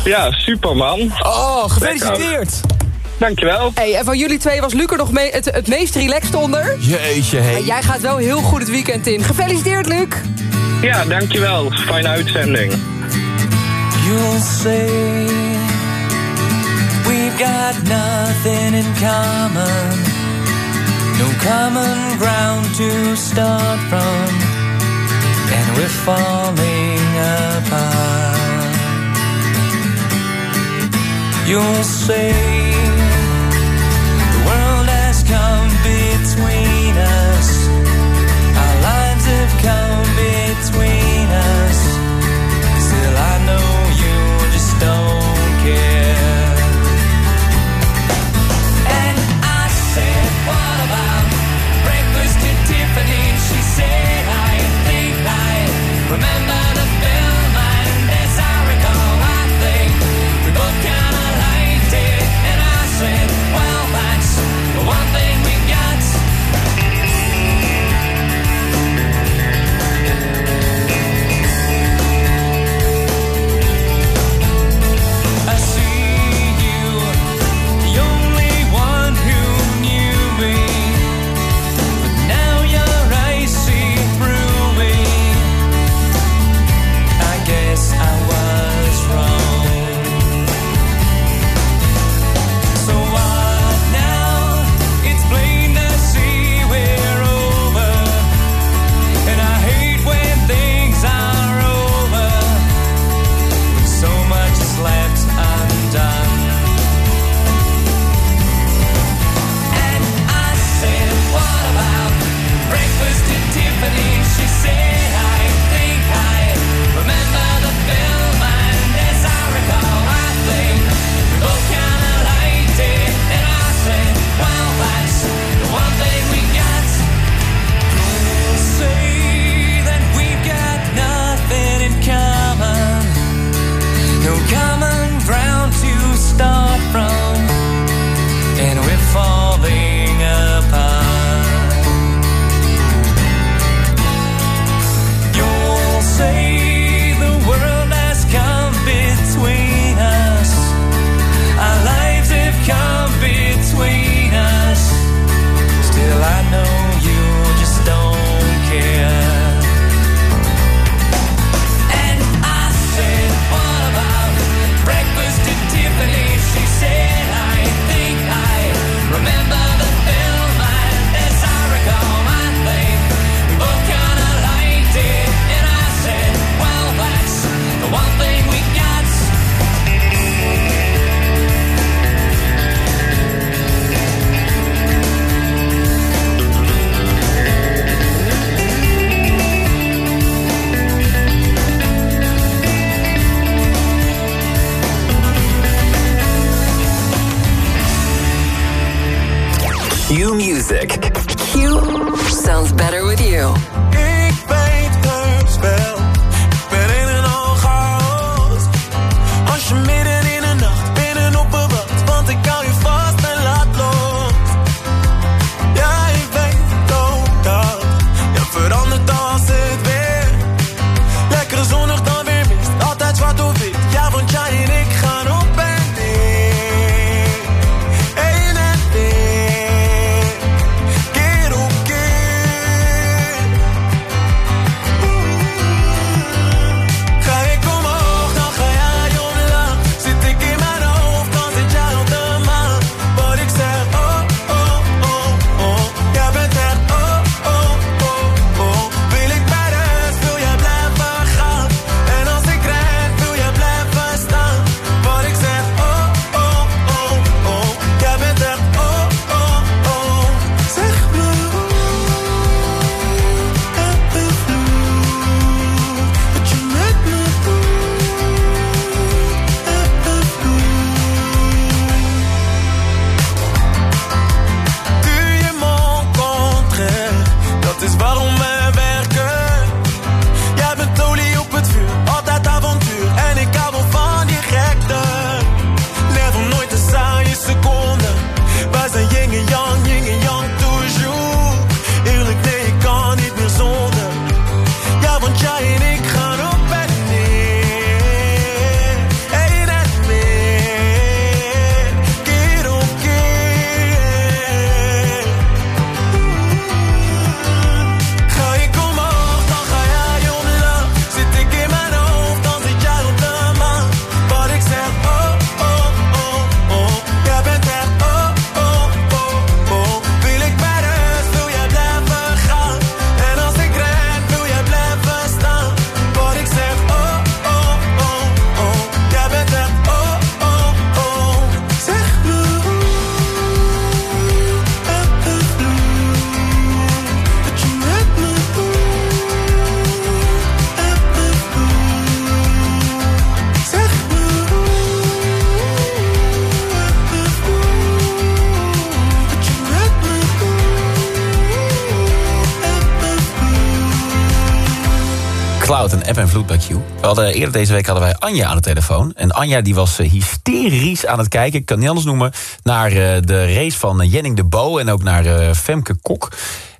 Ja, superman. Oh, gefeliciteerd. Dankjewel. Hey, en van jullie twee was Luc er nog mee, het, het meest relaxed onder. Jeetje, hé. En jij gaat wel heel goed het weekend in. Gefeliciteerd, Luc. Ja, dankjewel. Fijne uitzending. You'll say we've got nothing in common, no common ground to start from, and we're falling apart. You'll say swing Cloud en App en Vloed bij Q. We hadden, eerder deze week hadden wij Anja aan de telefoon. En Anja die was eh, hysterisch aan het kijken, ik kan het niet anders noemen... naar eh, de race van eh, Jenning de Bo en ook naar eh, Femke Kok.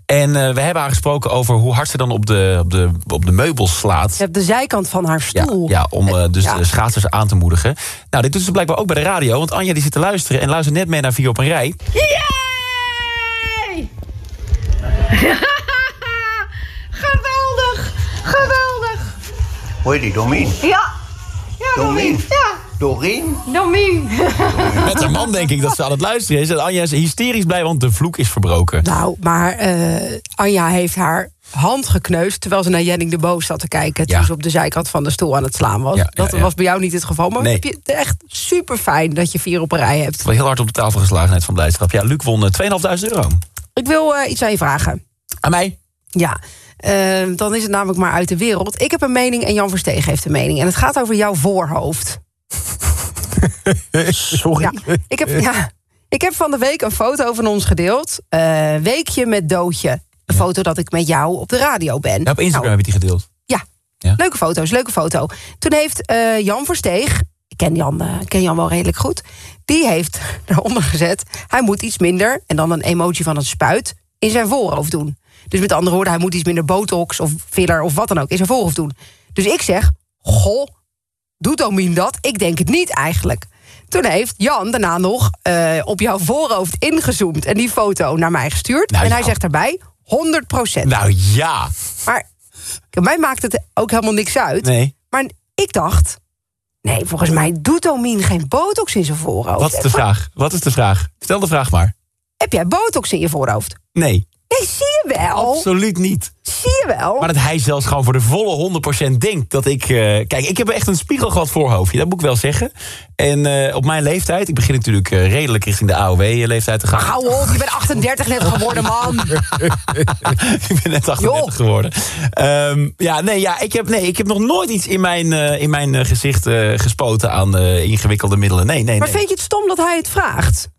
En eh, we hebben haar gesproken over hoe hard ze dan op de, op de, op de meubels slaat. Je hebt de zijkant van haar stoel. ja, om eh, dus Ja. de schaatsers aan te moedigen. Nou, dit doet ze blijkbaar ook bij de radio. Want Anja die zit te luisteren en luistert net mee naar Vier op een Rij. Geweldig! Geweldig! Hoor je die, Domien? Ja! Ja, Domien? Ja! Doreen? Domien! Met haar man denk ik dat ze aan het luisteren is. En Anja is hysterisch blij, want de vloek is verbroken. Nou, maar eh, Anja heeft haar hand gekneusd... terwijl ze naar Jenning de Boos zat te kijken... toen ze op de zijkant van de stoel aan het slaan was. Ja, dat ja, ja. was bij jou niet het geval. Maar Nee. heb je echt super fijn dat je vier op een rij hebt. Wel heel hard op de tafel geslagen net van blijdschap. Ja, Luc won eh, 2.500 euro. Ik wil eh, iets aan je vragen. Aan mij? Ja, eh, dan is het namelijk maar uit de wereld. Ik heb een mening en Jan Verstegen heeft een mening. En het gaat over jouw voorhoofd. Sorry. Ja, ik, heb, ja, ik heb van de week een foto van ons gedeeld. Eh, weekje met Doodje. Een foto dat ik met jou op de radio ben. Ja, op Instagram heb je die gedeeld. Ja. Ja. leuke foto's, leuke foto. Toen heeft eh, Jan Versteeg, ik ken Jan, eh, ken Jan wel redelijk goed... die heeft eronder gezet... hij moet iets minder, en dan een emoji van een spuit... in zijn voorhoofd doen. Dus met andere woorden, hij moet iets minder botox of filler... of wat dan ook in zijn voorhoofd doen. Dus ik zeg, goh, doet Domien dat? Ik denk het niet eigenlijk. Toen heeft Jan daarna nog eh, op jouw voorhoofd ingezoomd... en die foto naar mij gestuurd. Nou, en hij ja. zegt daarbij 100% Nou ja. Maar mij maakt het ook helemaal niks uit. Nee. Maar ik dacht... Nee, volgens mij doet Domien geen botox in zijn voorhoofd. Wat is de vraag? Wat is de vraag? Stel de vraag maar. Heb jij botox in je voorhoofd? Nee, Nee, zie je wel. absoluut niet. Zie je wel. Maar dat hij zelfs gewoon voor de volle 100% denkt dat ik... eh, kijk, ik heb echt een spiegelglad voorhoofdje, dat moet ik wel zeggen. En eh, op mijn leeftijd, ik begin natuurlijk eh, redelijk richting de AOW-leeftijd te gaan. Hou op, je bent 38 net geworden, man. ik ben net 38 geworden. Ehm, ja, nee, ja, ik heb, nee, ik heb nog nooit iets in mijn, in mijn gezicht gespoten aan ingewikkelde middelen. Nee, nee, Maar nee. vind je het stom dat hij het vraagt?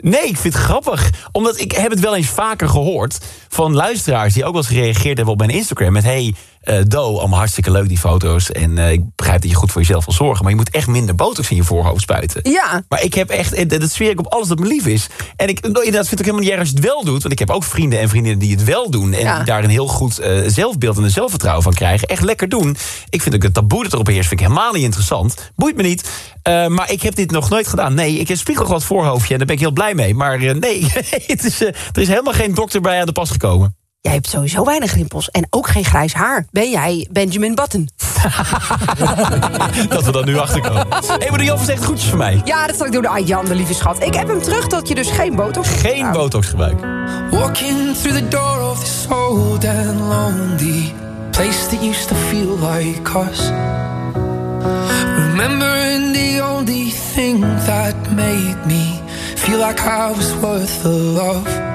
Nee, ik vind het grappig. Omdat ik heb het wel eens vaker gehoord van luisteraars... die ook wel eens gereageerd hebben op mijn Instagram... met hey, eh Do, allemaal hartstikke leuk die foto's... en eh, ik begrijp dat je goed voor jezelf wil zorgen... maar je moet echt minder botox in je voorhoofd spuiten. Ja. Maar ik heb echt, dat zweer ik op alles dat me lief is. En ik, nou, inderdaad vind ik helemaal niet erg als je het wel doet. Want ik heb ook vrienden en vriendinnen die het wel doen. En Ja. die daar een heel goed eh, zelfbeeld en een zelfvertrouwen van krijgen. Echt lekker doen. Ik vind ook het taboe dat erop heerst, vind ik helemaal niet interessant. Boeit me niet. Maar ik heb dit nog nooit gedaan. Nee, ik heb spiegelglad voorhoofdje en daar ben ik heel blij mee. Maar nee, het is, er is helemaal geen dokter bij aan de pas gekomen. Jij hebt sowieso weinig rimpels en ook geen grijs haar. Ben jij Benjamin Button? dat we dan nu achterkomen. Hé, hey, maar de Jan zegt groetjes voor mij. Ja, dat zal ik doen. Ah, Jan, de lieve schat. Ik heb hem terug dat je dus geen botox hebt Geen botox gebruik. Walking through the door of this old and lonely place that used to feel like us. Remembering the only thing that made me feel like I was worth the love.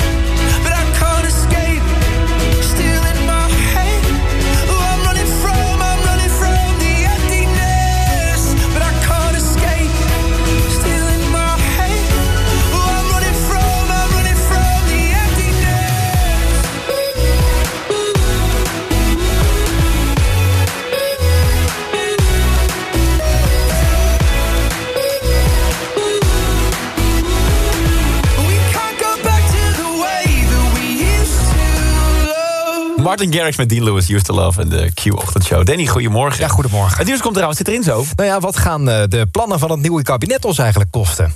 Martin Garrix met Dean Lewis, Used to Love en de Q-ochtendshow. Danny, goedemorgen. Ja, goedemorgen. Het nieuws komt eraan, wat zit erin zo? Nou ja, wat gaan eh, de plannen van het nieuwe kabinet ons eigenlijk kosten?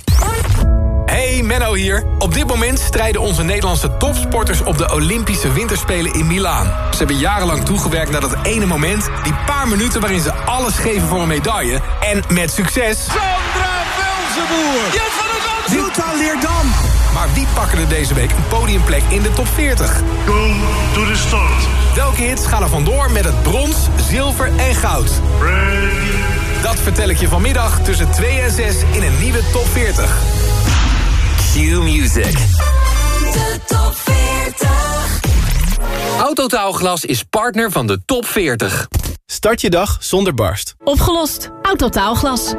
Hey, Menno hier. Op dit moment strijden onze Nederlandse topsporters op de Olympische Winterspelen in Milaan. Ze hebben jarenlang toegewerkt naar dat ene moment, die paar minuten waarin ze alles geven voor een medaille. En met succes. Sandra Velzenboer. Jan van der Jutta Leerdam. Maar wie pakken er deze week een podiumplek in de top 40? Go to the start. Welke hits gaan er vandoor met het brons, zilver en goud? Dat vertel ik je vanmiddag tussen 2 en 6 in een nieuwe top 40. Q-Music. De top 40. Autotaalglas is partner van de top 40. Start je dag zonder barst. Opgelost. Autotaalglas.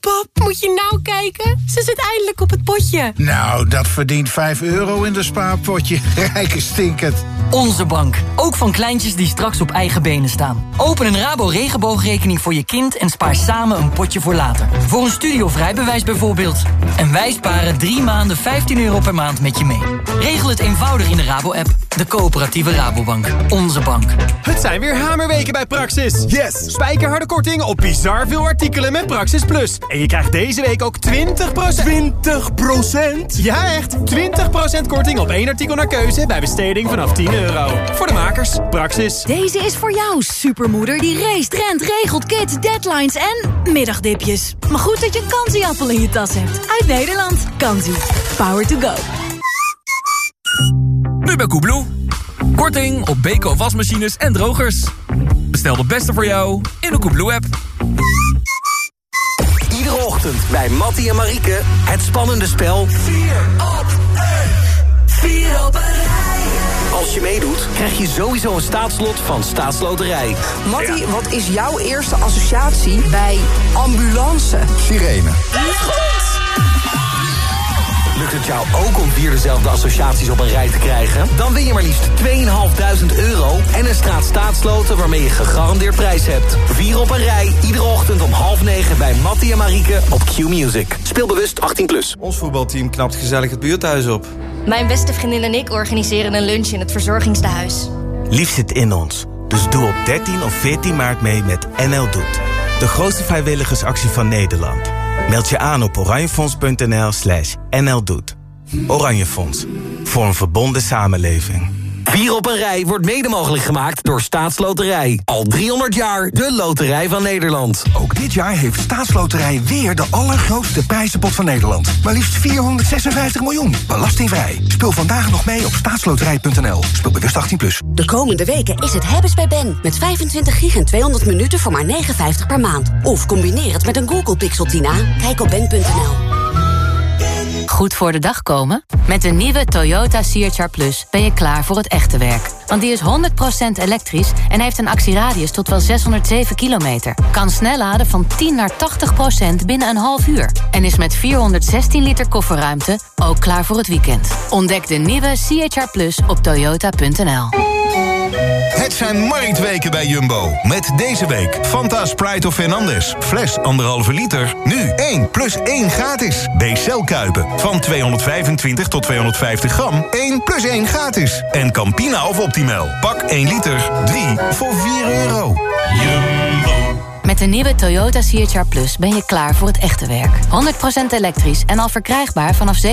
Pap, moet je nou kijken? Ze zit eindelijk op het potje. Nou, dat verdient 5 euro in de spaarpotje. Rijke stinkend. Onze bank. Ook van kleintjes die straks op eigen benen staan. Open een Rabo regenboogrekening voor je kind en spaar samen een potje voor later. Voor een studio of rijbewijs bijvoorbeeld. En wij sparen drie maanden 15 euro per maand met je mee. Regel het eenvoudig in de Rabo-app. De coöperatieve Rabobank. Onze bank. Het zijn weer hamerweken bij Praxis. Yes! Spijkerharde korting op bizar veel artikelen met Praxis Plus. En je krijgt deze week ook 20%... 20%? Ja, echt! 20% korting op één artikel naar keuze bij besteding vanaf 10 euro. Voor de makers, Praxis. Deze is voor jou, supermoeder die race, rent, regelt, kids, deadlines en middagdipjes. Maar goed dat je een kansieappel in je tas hebt. Uit Nederland. Kansie. Power to go. Nu bij Koebloe. Korting op Beko wasmachines en drogers. Bestel de beste voor jou in de Koebloe-app. Iedere ochtend bij Mattie en Marieke het spannende spel 4 op 1. 4 op een rij. Als je meedoet, krijg je sowieso een staatslot van Staatsloterij. Mattie, wat is jouw eerste associatie bij ambulance? Sirene. Lukt het jou ook om vier dezelfde associaties op een rij te krijgen? Dan win je maar liefst 2.500 euro en een straat staatsloten waarmee je gegarandeerd prijs hebt. Vier op een rij, iedere ochtend om half negen bij Mattie en Marieke op Q-Music. Speel bewust 18+. Plus. Ons voetbalteam knapt gezellig het buurthuis op. Mijn beste vriendin en ik organiseren een lunch in het verzorgingstehuis. Lief zit in ons. Dus doe op 13 of 14 maart mee met NL Doet. De grootste vrijwilligersactie van Nederland. Meld je aan op oranjefonds.nl slash nldoet. Oranje Fonds. Voor een verbonden samenleving. Vier op een rij wordt mede mogelijk gemaakt door Staatsloterij. Al 300 jaar de loterij van Nederland. Ook dit jaar heeft Staatsloterij weer de allergrootste prijzenpot van Nederland. Maar liefst 456 miljoen. Belastingvrij. Speel vandaag nog mee op staatsloterij.nl. Speel bewust 18+. Plus. De komende weken is het hebben's bij Ben. Met 25 gig en 200 minuten voor maar 59 per maand. Of combineer het met een Google Pixel 10a. Kijk op ben.nl. Goed voor de dag komen? Met de nieuwe Toyota CHR Plus ben je klaar voor het echte werk. Want die is 100% elektrisch en heeft een actieradius tot wel 607 kilometer. Kan snel laden van 10 naar 80% binnen een half uur. En is met 416 liter kofferruimte ook klaar voor het weekend. Ontdek de nieuwe CHR Plus op toyota.nl. Het zijn marktweken bij Jumbo. Met deze week Fanta Sprite of Fernandes. Fles 1,5 liter. Nu 1 plus 1 gratis. B-cel Kuipen. Van 225 tot 250 gram. 1 plus 1 gratis. En Campina of Optimal. Pak 1 liter. 3 voor 4 euro. Jumbo. Met de nieuwe Toyota CHR Plus ben je klaar voor het echte werk. 100% elektrisch en al verkrijgbaar vanaf 37.995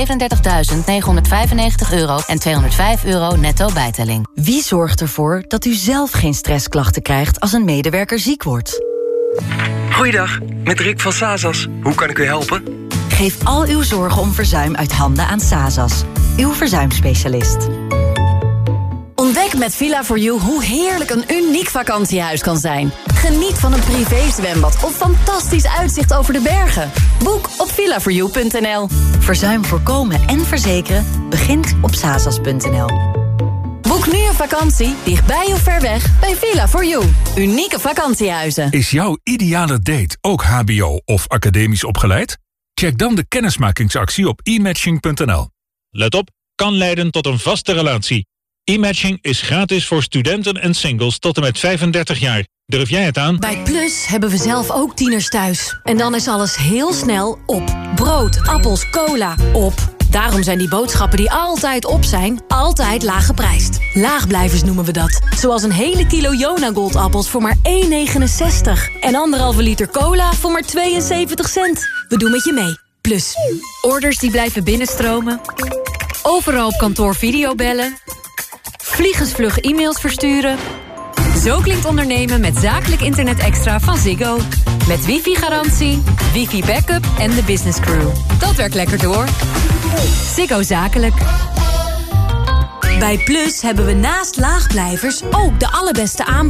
euro en 205 euro netto bijtelling. Wie zorgt ervoor dat u zelf geen stressklachten krijgt als een medewerker ziek wordt? Goeiedag, met Rick van Sazas. Hoe kan ik u helpen? Geef al uw zorgen om verzuim uit handen aan Sazas, uw verzuimspecialist. Ontdek met Villa4You hoe heerlijk een uniek vakantiehuis kan zijn. Geniet van een privézwembad of fantastisch uitzicht over de bergen. Boek op villa4you.nl. Verzuim voorkomen en verzekeren begint op sazas.nl. Boek nu een vakantie, dichtbij of ver weg, bij Villa4You. Unieke vakantiehuizen. Is jouw ideale date ook hbo of academisch opgeleid? Check dan de kennismakingsactie op e-matching.nl. Let op, kan leiden tot een vaste relatie. E-matching is gratis voor studenten en singles tot en met 35 jaar. Durf jij het aan? Bij Plus hebben we zelf ook tieners thuis. En dan is alles heel snel op. Brood, appels, cola, op. Daarom zijn die boodschappen die altijd op zijn, altijd laag geprijsd. Laagblijvers noemen we dat. Zoals een hele kilo Jona Goldappels voor maar 1,69. En anderhalve liter cola voor maar 72 cent. We doen met je mee. Plus. Orders die blijven binnenstromen. Overal op kantoor videobellen. Vliegensvlug e-mails versturen. Zo klinkt ondernemen met zakelijk internet extra van Ziggo. Met wifi-garantie, wifi-backup en de business crew. Dat werkt lekker door. Ziggo Zakelijk. Bij Plus hebben we naast laagblijvers ook de allerbeste aanbiedingen.